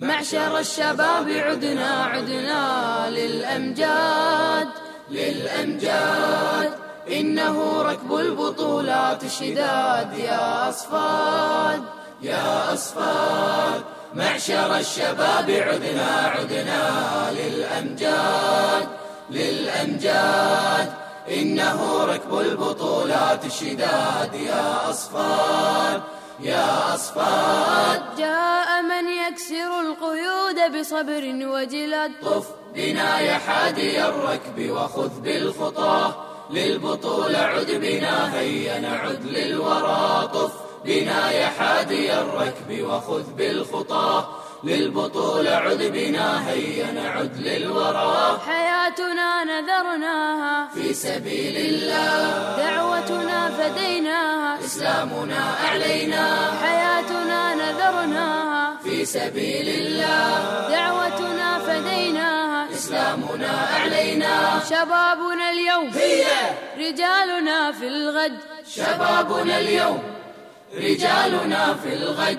معشر الشباب عدنا عدنا للأمجاد للأمجاد. إنه ركب البطولات شداد يا أصفاد يا أصفاد. معشر الشباب عدنا عدنا للأمجاد للأمجاد. إنه ركب البطولات شداد يا أصفاد يا أصفاد. جاء من يكسر القيود بصبر وجلد طف بنا يا حادي الركب وخذ بالخطاه للبطولة عد بنا هيا نعد للورى. طف. بنا يا حادي الركب وخذ بالخطاه للبطولة عد بنا هيا نعد للورى. حياتنا نذرناها في سبيل الله. إسلامنا أعلينا حياتنا نذرناها في سبيل الله. دعوتنا فديناها إسلامنا أعلينا شبابنا اليوم. هي. رجالنا في الغد. شبابنا اليوم. رجالنا في الغد.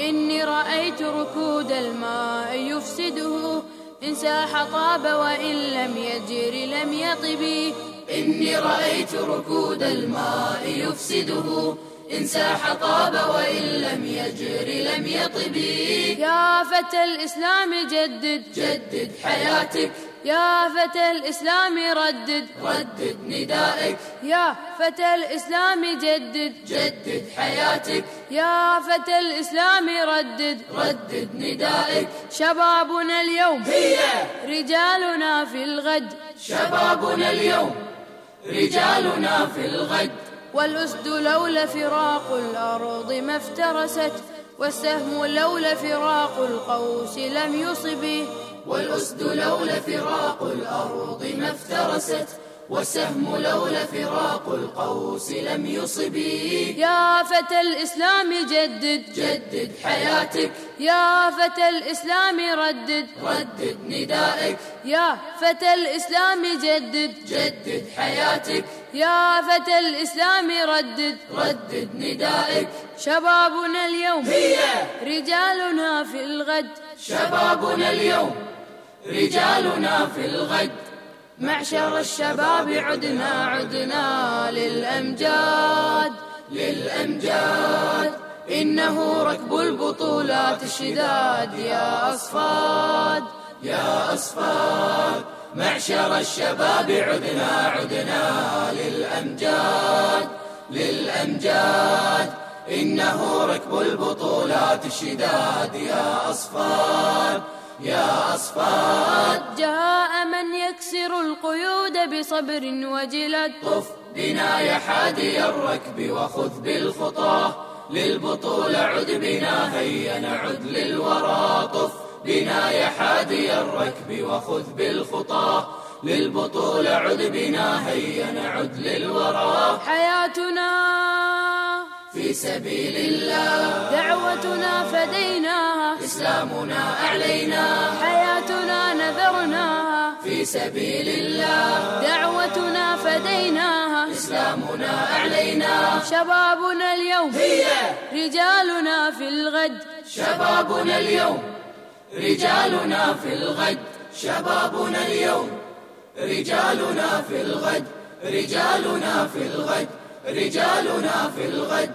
إني رأيت ركود الماء يفسده. إن ساح طاب وإن لم يجر لم يطب إني رأيت ركود الماء يفسده. إن ساح طاب وإن لم يجر لم يطب. يا فتى الإسلام جدد. جدد حياتك. يا فتى الإسلام ردد. ردد ندائك. يا فتى الإسلام جدد. جدد حياتك. يا فتى الإسلام ردد. ردد ندائك. شبابنا اليوم. هي! رجالنا في الغد. شبابنا اليوم. رجالنا في الغد. والأسد لولا فراق الأرض ما افترست والسهم لولا فراق القوس لم يصب والأسد لولا فراق الأرض ما افترست والسهم لولا فراق القوس لم يصب. يا فتى الإسلام جدد جدد حياتك. يا فتى الإسلام ردد ردد ندائك. يا فتى الإسلام جدد جدد حياتك. يا فتى الإسلام ردد ردد ندائك. شبابنا اليوم هي رجالنا في الغد. شبابنا اليوم رجالنا في الغد. معشر الشباب عدنا عدنا للأمجاد للأمجاد. إنه ركب البطولات الشداد. يا أصفاد يا أصفاد. معشر الشباب عدنا عدنا للأمجاد للأمجاد. إنه ركب البطولات الشداد. يا أصفاد. يا أصفاد. جاء من يكسر القيود بصبر وجلد طف بنا يا حادي الركب وخذ بالخطاه للبطولة عد بنا هيا نعد للورى. طف. بنا يا حادي الركب وخذ بالخطاه للبطولة عد بنا هيا نعد للورى. حياتنا في سبيل الله. دعوتنا فديناها إسلامنا أعلينا. حياتنا نذرناها في سبيل الله. دعوتنا فديناها إسلامنا أعلينا. شبابنا اليوم. هي. رجالنا في الغد. شبابنا اليوم. رجالنا في الغد. شبابنا اليوم. رجالنا في الغد. رجالنا في الغد. رجالنا في الغد.